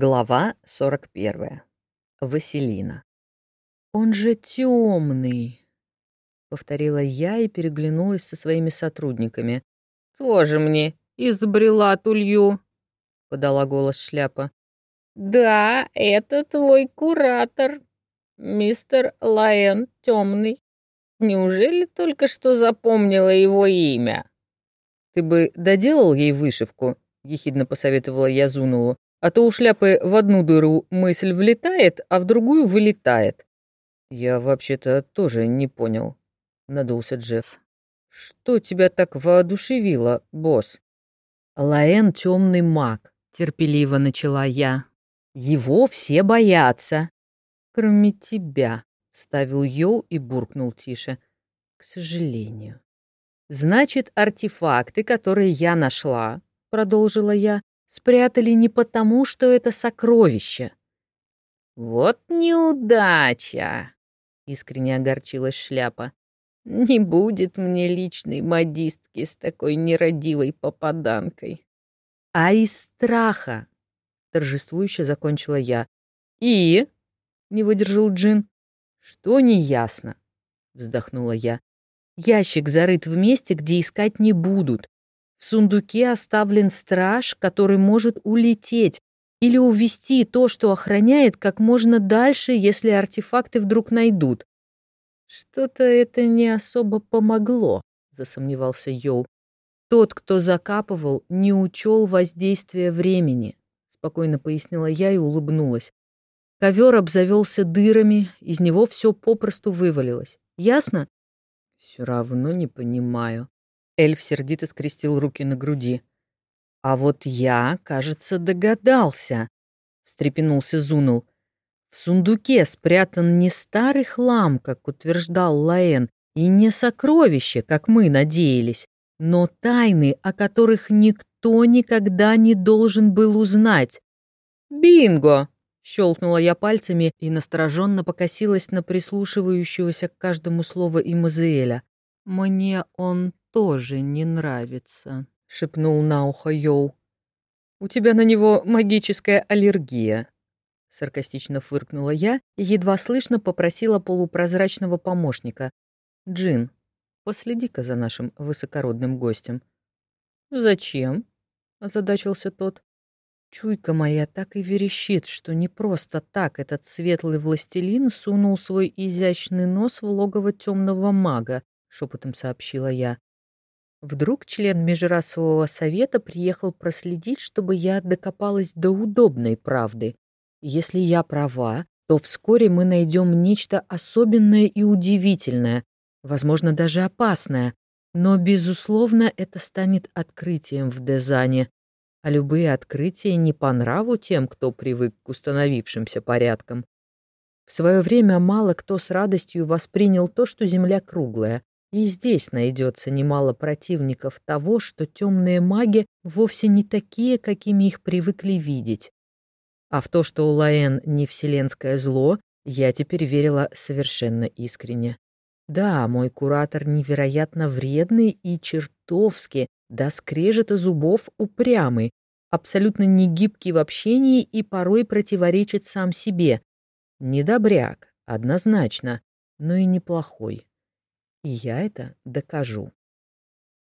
Глава 41. Василина. «Он же темный», — повторила я и переглянулась со своими сотрудниками. «Тоже мне изобрела тулью», — подала голос шляпа. «Да, это твой куратор, мистер Лайон Темный. Неужели только что запомнила его имя?» «Ты бы доделал ей вышивку?» — ехидно посоветовала я Зунулу. А то у шляпы в одну дыру мысль влетает, а в другую вылетает. Я вообще-то тоже не понял, надулся Джесс. Что тебя так воодушевило, босс? Лаэн темный маг, терпеливо начала я. Его все боятся. Кроме тебя, ставил Йоу и буркнул тише. К сожалению. Значит, артефакты, которые я нашла, продолжила я, спрятали не потому, что это сокровище. «Вот неудача!» — искренне огорчилась шляпа. «Не будет мне личной модистки с такой нерадивой попаданкой». «А из страха!» — торжествующе закончила я. «И?» — не выдержал Джин. «Что неясно?» — вздохнула я. «Ящик зарыт в месте, где искать не будут. В сундуке оставлен страж, который может улететь или увести то, что охраняет, как можно дальше, если артефакты вдруг найдут. Что-то это не особо помогло, засомневался Йоу. Тот, кто закапывал, не учел воздействия времени, спокойно пояснила я и улыбнулась. Ковер обзавелся дырами, из него все попросту вывалилось. Ясно? Все равно не понимаю. Эльф сердито скрестил руки на груди. «А вот я, кажется, догадался», — встрепенулся Зунул. «В сундуке спрятан не старый хлам, как утверждал Лаэн, и не сокровище, как мы надеялись, но тайны, о которых никто никогда не должен был узнать. «Бинго!» — щелкнула я пальцами и настороженно покосилась на прислушивающегося к каждому слову Имазеэля. «Мне он тоже не нравится», — шепнул на ухо Йоу. «У тебя на него магическая аллергия», — саркастично фыркнула я и едва слышно попросила полупрозрачного помощника. «Джин, последи-ка за нашим высокородным гостем». «Зачем?» — озадачился тот. Чуйка моя так и верещит, что не просто так этот светлый властелин сунул свой изящный нос в логово темного мага, шепотом сообщила я. Вдруг член межрасового совета приехал проследить, чтобы я докопалась до удобной правды. Если я права, то вскоре мы найдем нечто особенное и удивительное, возможно, даже опасное, но, безусловно, это станет открытием в Дезане. А любые открытия не по нраву тем, кто привык к установившимся порядкам. В свое время мало кто с радостью воспринял то, что Земля круглая, и здесь найдется немало противников того, что темные маги вовсе не такие, какими их привыкли видеть. А в то, что у Лаэн не вселенское зло, я теперь верила совершенно искренне. Да, мой куратор невероятно вредный и чертовски, до скрежета зубов упрямый, абсолютно негибкий в общении и порой противоречит сам себе. Недобряк, однозначно, но и неплохой. И я это докажу.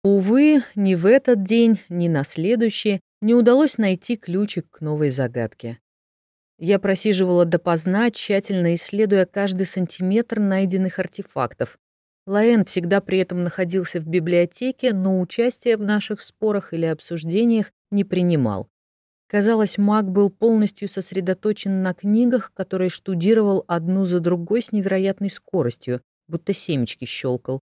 Увы, ни в этот день, ни на следующий не удалось найти ключик к новой загадке. Я просиживала допоздна, тщательно исследуя каждый сантиметр найденных артефактов. Лаэн всегда при этом находился в библиотеке, но участия в наших спорах или обсуждениях не принимал. Казалось, маг был полностью сосредоточен на книгах, которые штудировал одну за другой с невероятной скоростью, будто семечки щелкал.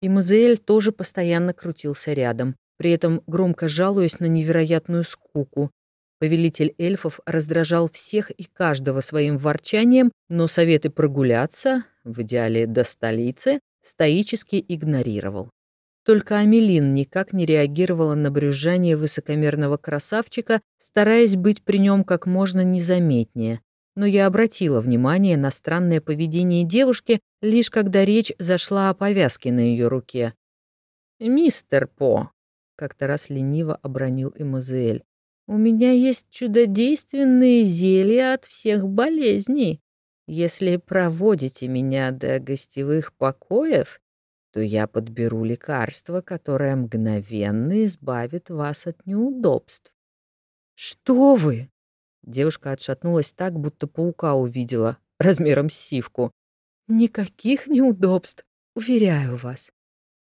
И Мазеэль тоже постоянно крутился рядом, при этом громко жалуясь на невероятную скуку. Повелитель эльфов раздражал всех и каждого своим ворчанием, но советы прогуляться, в идеале до столицы, стоически игнорировал. Только Амелин никак не реагировала на брюзжание высокомерного красавчика, стараясь быть при нем как можно незаметнее но я обратила внимание на странное поведение девушки, лишь когда речь зашла о повязке на ее руке. «Мистер По», — как-то раз лениво обронил Эмазуэль, У меня есть чудодейственные зелья от всех болезней. Если проводите меня до гостевых покоев, то я подберу лекарство, которое мгновенно избавит вас от неудобств. Что вы? Девушка отшатнулась так, будто паука увидела, размером с сивку. Никаких неудобств, уверяю вас.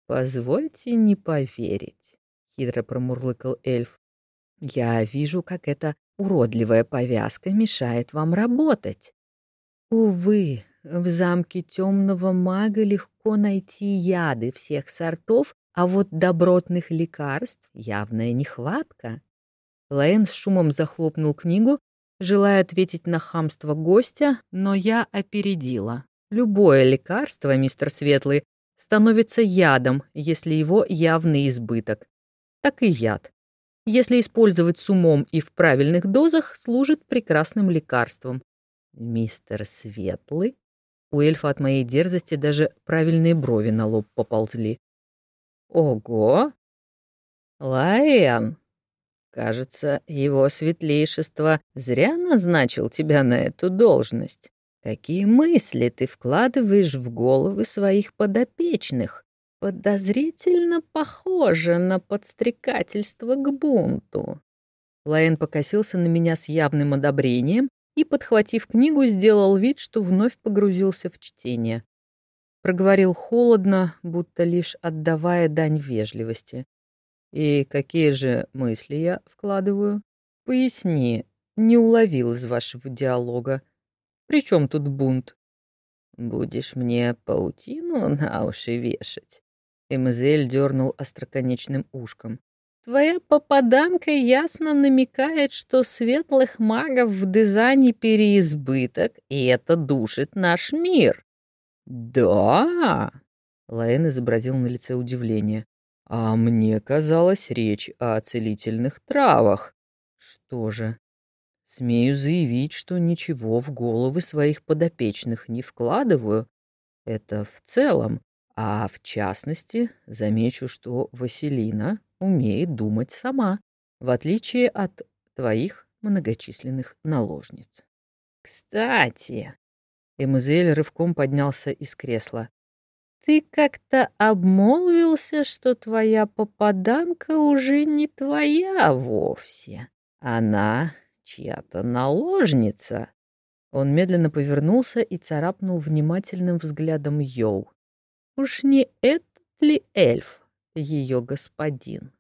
Позвольте не поверить, хитро промурлыкал эльф. Я вижу, как эта уродливая повязка мешает вам работать. Увы, в замке темного мага легко найти яды всех сортов, а вот добротных лекарств явная нехватка. Лаэн с шумом захлопнул книгу, желая ответить на хамство гостя, но я опередила. Любое лекарство, мистер Светлый, становится ядом, если его явный избыток. Так и яд. Если использовать с умом и в правильных дозах, служит прекрасным лекарством. Мистер Светлый? У эльфа от моей дерзости даже правильные брови на лоб поползли. Ого! Лаэн, Кажется, его светлейшество зря назначил тебя на эту должность. Какие мысли ты вкладываешь в головы своих подопечных? Подозрительно похоже на подстрекательство к бунту. Лаэн покосился на меня с явным одобрением и, подхватив книгу, сделал вид, что вновь погрузился в чтение. Проговорил холодно, будто лишь отдавая дань вежливости. И какие же мысли я вкладываю? Поясни, не уловил из вашего диалога. При чем тут бунт? Будешь мне паутину на уши вешать? Эмазель дернул остроконечным ушком. Твоя попаданка ясно намекает, что светлых магов в дизайне переизбыток, и это душит наш мир. Да? Лаэн изобразил на лице удивление. А мне казалось речь о целительных травах. Что же? Смею заявить, что ничего в головы своих подопечных не вкладываю. Это в целом. А в частности, замечу, что Василина умеет думать сама, в отличие от твоих многочисленных наложниц. Кстати, Эмузель рывком поднялся из кресла. Ты как-то обмолвился, что твоя попаданка уже не твоя вовсе. Она чья-то наложница. Он медленно повернулся и царапнул внимательным взглядом Йоу. Уж не этот ли эльф, ее господин?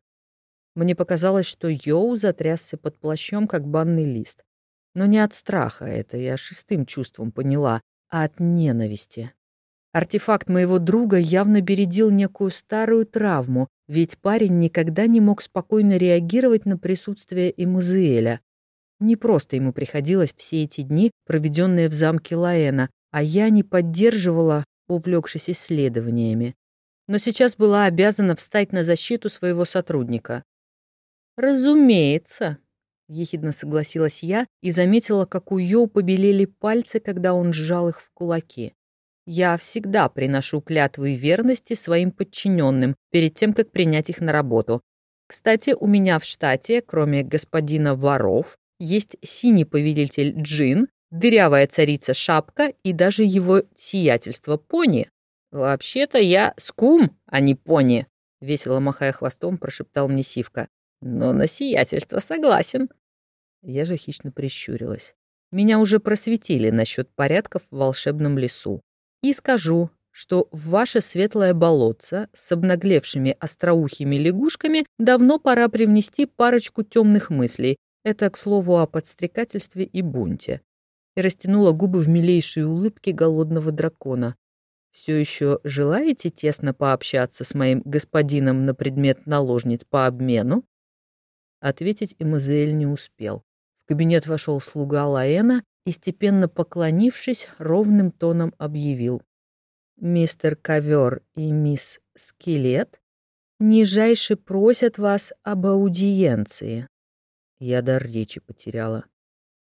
Мне показалось, что Йоу затрясся под плащом, как банный лист. Но не от страха, это я шестым чувством поняла, а от ненависти. Артефакт моего друга явно бередил некую старую травму, ведь парень никогда не мог спокойно реагировать на присутствие Эмузиэля. Не просто ему приходилось все эти дни, проведенные в замке Лаэна, а я не поддерживала, увлекшись исследованиями. Но сейчас была обязана встать на защиту своего сотрудника. «Разумеется», — ехидно согласилась я и заметила, как у Йоу побелели пальцы, когда он сжал их в кулаки. Я всегда приношу клятвы верности своим подчиненным перед тем, как принять их на работу. Кстати, у меня в штате, кроме господина Воров, есть синий повелитель Джин, дырявая царица Шапка и даже его сиятельство Пони. «Вообще-то я скум, а не пони», — весело махая хвостом, прошептал мне Сивка. «Но на сиятельство согласен». Я же хищно прищурилась. Меня уже просветили насчет порядков в волшебном лесу и скажу, что в ваше светлое болотце с обнаглевшими остроухими лягушками давно пора привнести парочку темных мыслей. Это, к слову, о подстрекательстве и бунте. И растянула губы в милейшей улыбке голодного дракона. Все еще желаете тесно пообщаться с моим господином на предмет наложниц по обмену? Ответить Эмазель не успел. В кабинет вошел слуга Лаэна и, степенно поклонившись, ровным тоном объявил. «Мистер Ковер и мисс Скелет нижайше просят вас об аудиенции». Я дар речи потеряла.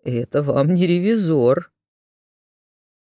«Это вам не ревизор»,